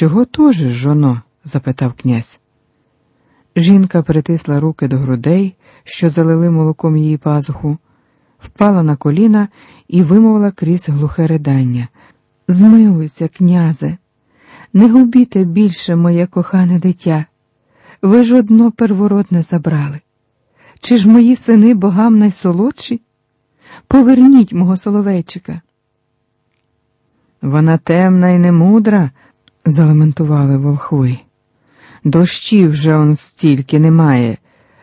Чого тужиш, жоно? запитав князь. Жінка притисла руки до грудей, що залили молоком її пазуху, впала на коліна і вимовила крізь глухе ридання. Змилуйся, князе, не губіте більше моє кохане дитя. Ви ж одно первородне забрали. Чи ж мої сини богам найсолодші? Поверніть мого соловейчика. Вона темна і немудра, залементували волхви. Дощів вже он стільки немає,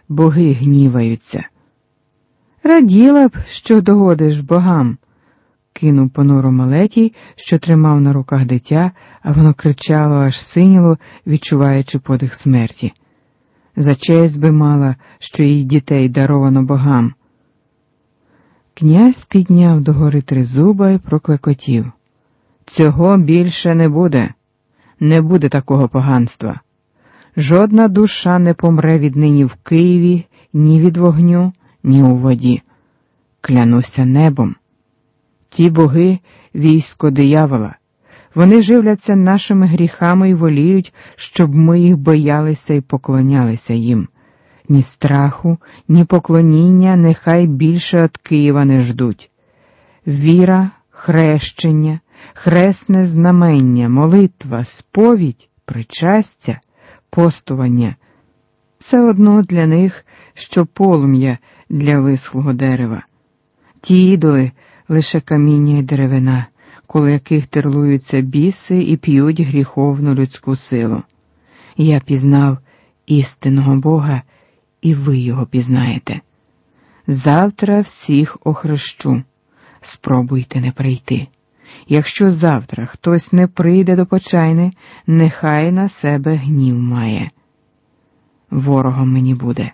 боги гніваються. Раділа б, що догодиш богам, кинув понуро малетій, що тримав на руках дитя, а воно кричало, аж синіло, відчуваючи подих смерті. За честь би мала, що їй дітей даровано богам. Князь підняв догори три зуба і проклекотів. Цього більше не буде, не буде такого поганства. Жодна душа не помре віднині в Києві ні від вогню, ні у воді. Клянуся небом. Ті боги військо диявола. Вони живляться нашими гріхами і воліють, щоб ми їх боялися і поклонялися їм. Ні страху, ні поклоніння нехай більше від Києва не ждуть. Віра, хрещення, хресне знамення, молитва, сповідь, причастя, постування все одно для них, що полум'я для висхлого дерева. Ті ідоли лише каміння й деревина, коло яких терлуються біси і п'ють гріховну людську силу. Я пізнав істинного Бога, і ви його пізнаєте. Завтра всіх охрещу. Спробуйте не прийти. Якщо завтра хтось не прийде до почайни, нехай на себе гнів має. Ворогом мені буде.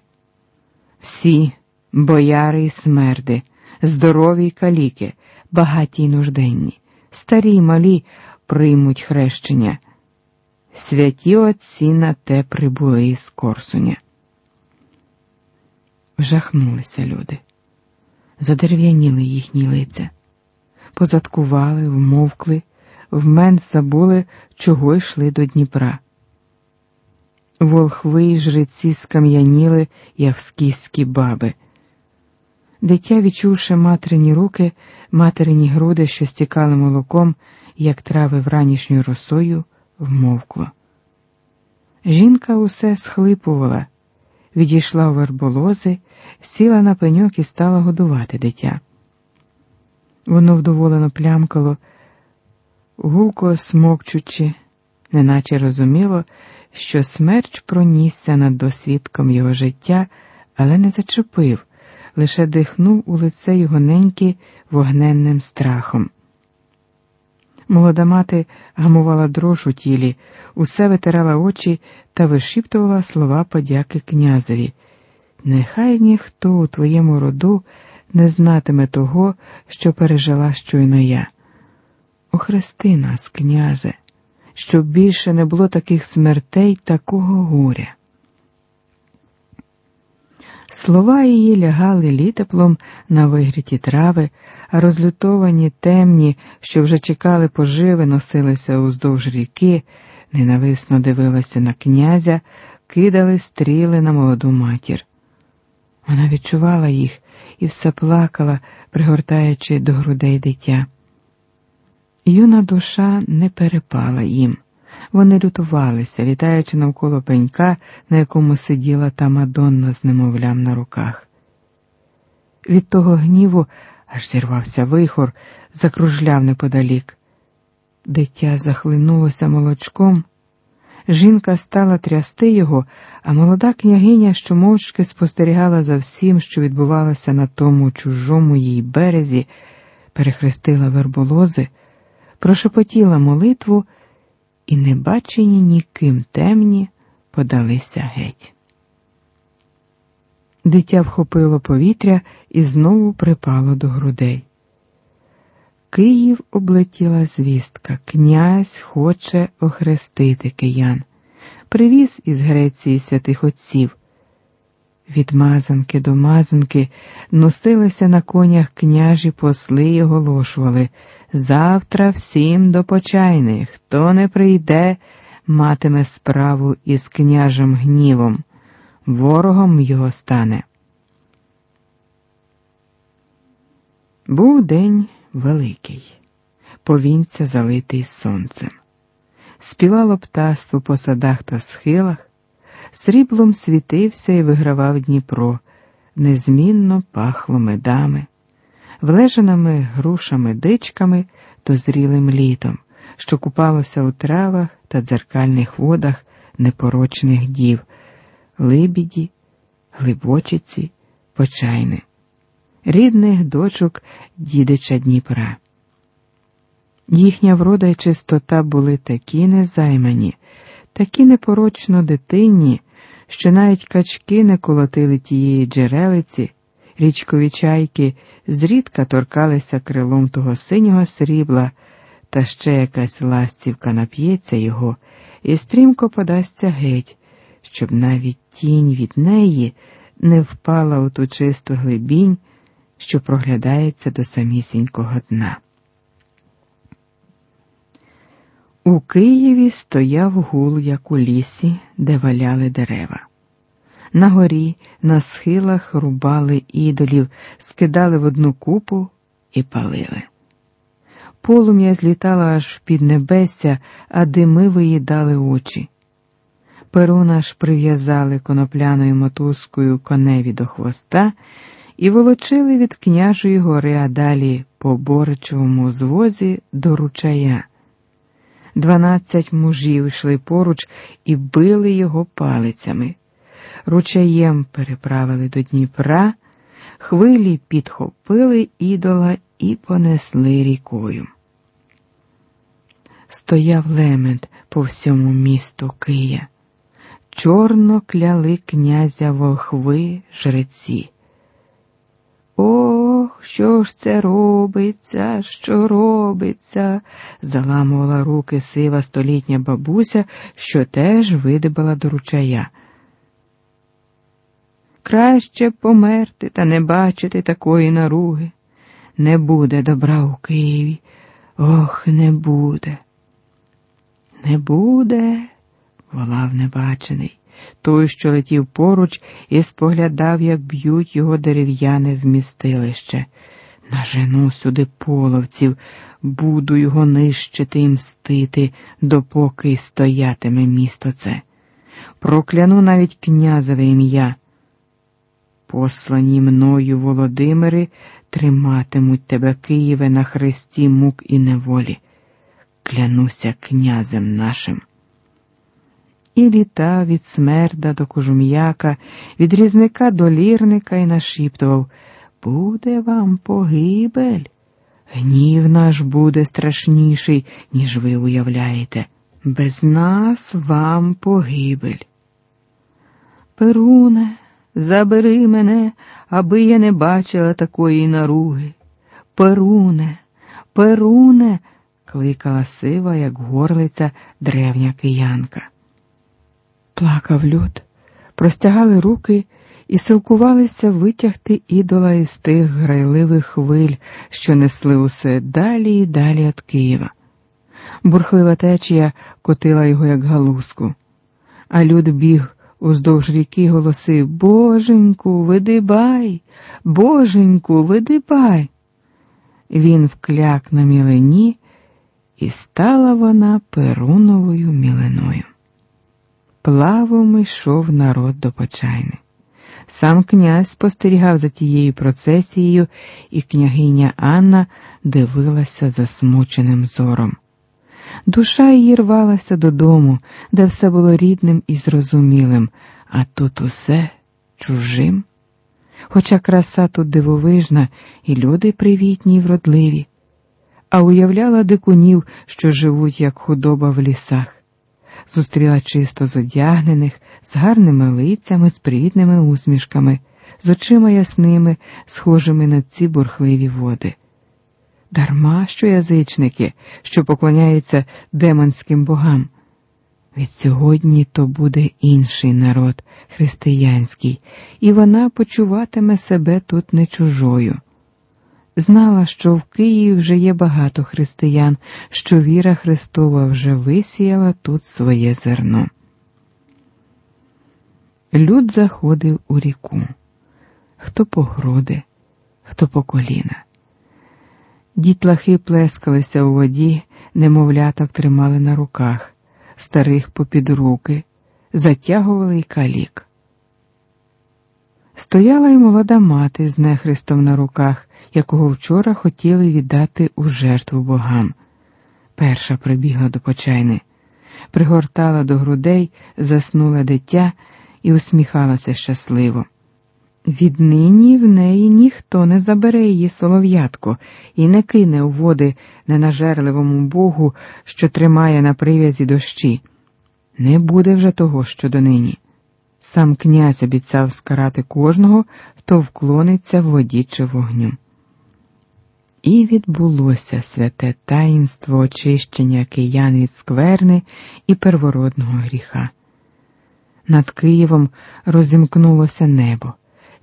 Всі бояри й смерди, здорові й каліки, багаті й нужденні, старі й малі приймуть хрещення. Святі отці на те прибули із Корсуня. Вжахнулися люди, задерев'яніли їхні лиця позадкували, вмовкли, вмен забули, чого йшли до Дніпра. Волхви й жреці скам'яніли, як баби. Дитя, відчувши материні руки, материні груди, що стікали молоком, як трави вранішньою росою, вмовкло. Жінка усе схлипувала, відійшла у верболози, сіла на пеньок і стала годувати дитя. Воно вдоволено плямкало, гулко смокчучи, неначе розуміло, що смерч пронісся над досвідком його життя, але не зачепив, лише дихнув у лице його неньки вогненним страхом. Молода мати гамувала дрож у тілі, усе витирала очі та вишіптувала слова подяки князеві. Нехай ніхто у твоєму роду не знатиме того, що пережила щойно я. Охрести нас, княже, щоб більше не було таких смертей, такого горя. Слова її лягали літеплом на вигріті трави, а розлютовані темні, що вже чекали поживи, носилися уздовж ріки, ненависно дивилися на князя, кидали стріли на молоду матір. Вона відчувала їх і все плакала, пригортаючи до грудей дитя. Юна душа не перепала їм. Вони лютувалися, літаючи навколо пенька, на якому сиділа та мадонна з немовлям на руках. Від того гніву аж зірвався вихор, закружляв неподалік. Дитя захлинулося молочком. Жінка стала трясти його, а молода княгиня, що мовчки спостерігала за всім, що відбувалося на тому чужому їй березі, перехрестила верболози, прошепотіла молитву і, не бачені ніким темні, подалися геть. Дитя вхопило повітря і знову припало до грудей. Київ облетіла звістка, князь хоче охрестити киян, привіз із Греції святих отців. Від мазанки до мазанки носилися на конях княжі посли й оголошували завтра всім до почайни, хто не прийде, матиме справу із княжим гнівом, ворогом його стане. Був день великий, повінця залитий сонцем. Співало птаство по садах та схилах, сріблом світився і вигравав Дніпро, незмінно пахло медами, влежаними грушами дичками дозрілим літом, що купалося у травах та дзеркальних водах непорочних дів, либіді, глибочиці, почайни, рідних дочок дідича Дніпра. Їхня врода й чистота були такі незаймані, такі непорочно дитинні, що навіть качки не колотили тієї джерелиці, річкові чайки зрідка торкалися крилом того синього срібла, та ще якась ластівка нап'ється його і стрімко подасться геть, щоб навіть тінь від неї не впала у ту чисту глибінь, що проглядається до самісінького дна. У Києві стояв гул, як у лісі, де валяли дерева. На горі, на схилах рубали ідолів, скидали в одну купу і палили. Полум'я злітало аж під небесся, а дими виїдали очі. Перуна ж прив'язали конопляною мотузкою коневі до хвоста і волочили від княжої гори, а далі по боричовому звозі до ручая. Дванадцять мужів йшли поруч і били його палицями. Ручаєм переправили до Дніпра, хвилі підхопили ідола і понесли рікою. Стояв лемент по всьому місту Кия. Чорно кляли князя волхви жреці. Ох, що ж це робиться, що робиться? заламувала руки сива столітня бабуся, що теж видибала до ручая. Краще померти та не бачити такої наруги. Не буде добра у Києві. Ох, не буде. Не буде, волав небачений той, що летів поруч, і споглядав, як б'ють його дерев'яне вмістилище. Нажену сюди половців, буду його нищити і мстити, допоки стоятиме місто це. Прокляну навіть князеве ім'я. Послані мною Володимири триматимуть тебе, Києве, на хресті мук і неволі. Клянуся князем нашим і літав від смерда до кожум'яка, від різника до лірника і нашіптував Буде вам погибель. Гнів наш буде страшніший, ніж ви уявляєте. Без нас вам погибель. Перуне, забери мене, аби я не бачила такої наруги. Перуне, Перуне, кликала сива, як горлиця древня киянка. Плакав люд, простягали руки і силкувалися витягти ідола із тих грайливих хвиль, що несли усе далі і далі від Києва. Бурхлива течія котила його, як галузку, а люд біг уздовж ріки голосив Боженьку, видибай, Боженьку, видибай. Він вкляк на мілені, і стала вона перуновою мілиною. Плавом йшов народ до Почайни. Сам князь спостерігав за тією процесією, і княгиня Анна дивилася засмученим зором. Душа її рвалася додому, де все було рідним і зрозумілим, а тут усе чужим. Хоча краса тут дивовижна, і люди привітні й вродливі, а уявляла дикунів, що живуть, як худоба в лісах зустріла чисто зодягнених, з гарними лицями, з привітними усмішками, з очима ясними, схожими на ці бурхливі води. Дарма що язичники, що поклоняються демонським богам. Від сьогодні то буде інший народ, християнський, і вона почуватиме себе тут не чужою. Знала, що в Києві вже є багато християн, що віра Христова вже висіяла тут своє зерно. Люд заходив у ріку, хто по груди, хто по коліна. Дітлахи плескалися у воді, немовляток тримали на руках, старих попід руки, затягували й калік. Стояла й молода мати з нехрестом на руках, якого вчора хотіли віддати у жертву богам. Перша прибігла до почайни, пригортала до грудей, заснуле дитя і усміхалася щасливо. Віднині в неї ніхто не забере її солов'ятко і не кине у води ненажерливому богу, що тримає на прив'язі дощі. Не буде вже того, що донині. Сам князь обіцяв скарати кожного, хто вклониться в воді чи вогню. І відбулося святе таїнство очищення киян від скверни і первородного гріха. Над Києвом розімкнулося небо,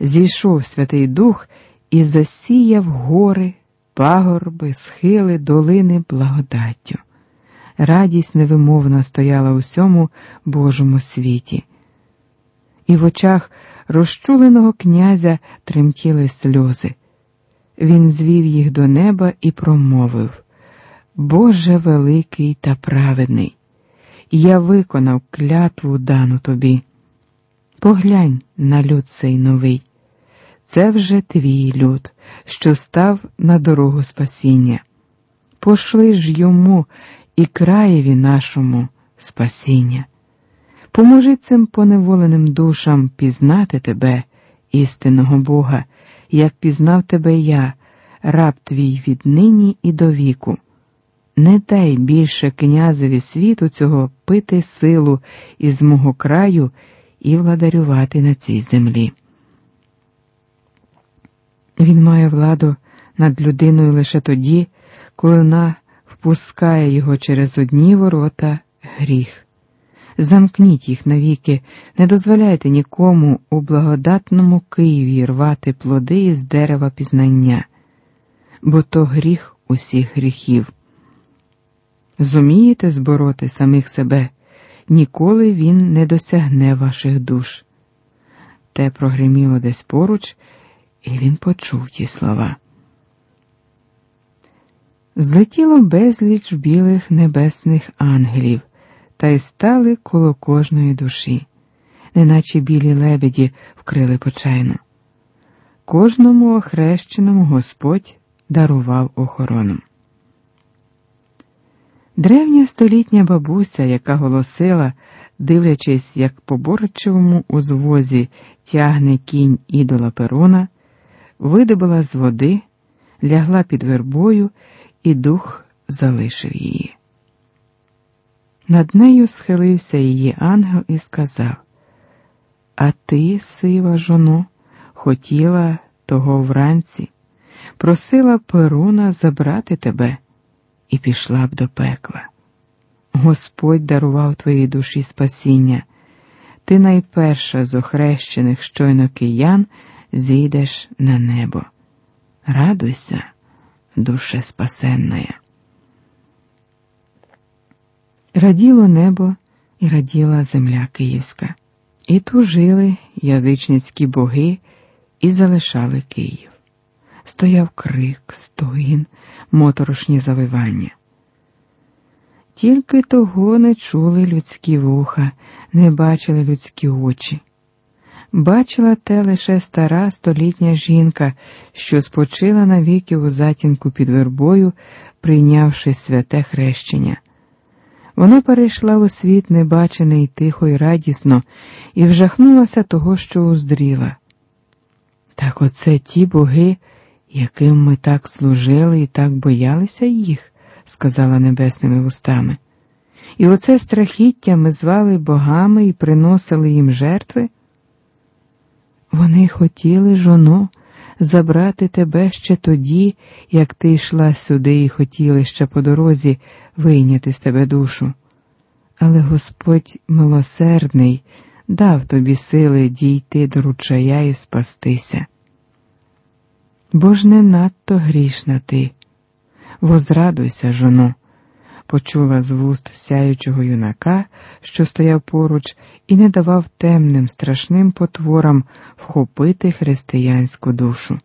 зійшов Святий Дух і засіяв гори, пагорби, схили, долини благодаттю. Радість невимовна стояла у всьому Божому світі. І в очах розчуленого князя тремтіли сльози. Він звів їх до неба і промовив Боже великий та праведний, я виконав клятву дану тобі. Поглянь на люд цей новий. Це вже твій люд, що став на дорогу спасіння. Пошли ж йому і краєві нашому спасіння. Поможи цим поневоленим душам пізнати тебе, істинного Бога як пізнав тебе я, раб твій віднині і до віку. Не дай більше князеві світу цього пити силу із мого краю і владарювати на цій землі. Він має владу над людиною лише тоді, коли вона впускає його через одні ворота гріх замкніть їх навіки, не дозволяйте нікому у благодатному Києві рвати плоди із дерева пізнання, бо то гріх усіх гріхів. Зумієте збороти самих себе, ніколи він не досягне ваших душ. Те прогриміло десь поруч, і він почув ті слова. Злетіло безліч білих небесних ангелів та й стали коло кожної душі, неначе білі лебеді вкрили почайну. Кожному охрещеному Господь дарував охорону. Древня столітня бабуся, яка голосила, дивлячись, як по борчевому узвозі тягне кінь ідола перона, видобила з води, лягла під вербою, і дух залишив її. Над нею схилився її ангел і сказав: А ти, сива жоно, хотіла того вранці, просила Перуна забрати тебе і пішла б до пекла. Господь дарував твоїй душі спасіння. Ти найперша з охрещених щойно киян зійдеш на небо. Радуйся, душе спасенная. Раділо небо і раділа земля київська, і тужили язичницькі боги і залишали Київ. Стояв крик, стогін, моторошні завивання. Тільки того не чули людські вуха, не бачили людські очі. Бачила те лише стара столітня жінка, що спочила навіки у затінку під вербою, прийнявши святе хрещення. Вона перейшла у світ небачений тихо і радісно, і вжахнулася того, що уздріла. Так оце ті боги, яким ми так служили і так боялися їх, сказала небесними вустами. І оце страхіття ми звали богами і приносили їм жертви. Вони хотіли, жоно, забрати тебе ще тоді, як ти йшла сюди і хотіли ще по дорозі вийняти з тебе душу. Але Господь милосердний дав тобі сили дійти до ручая і спастися. бо ж не надто грішна ти. Возрадуйся, жоно, почула з вуст сяючого юнака, що стояв поруч, і не давав темним страшним потворам вхопити християнську душу.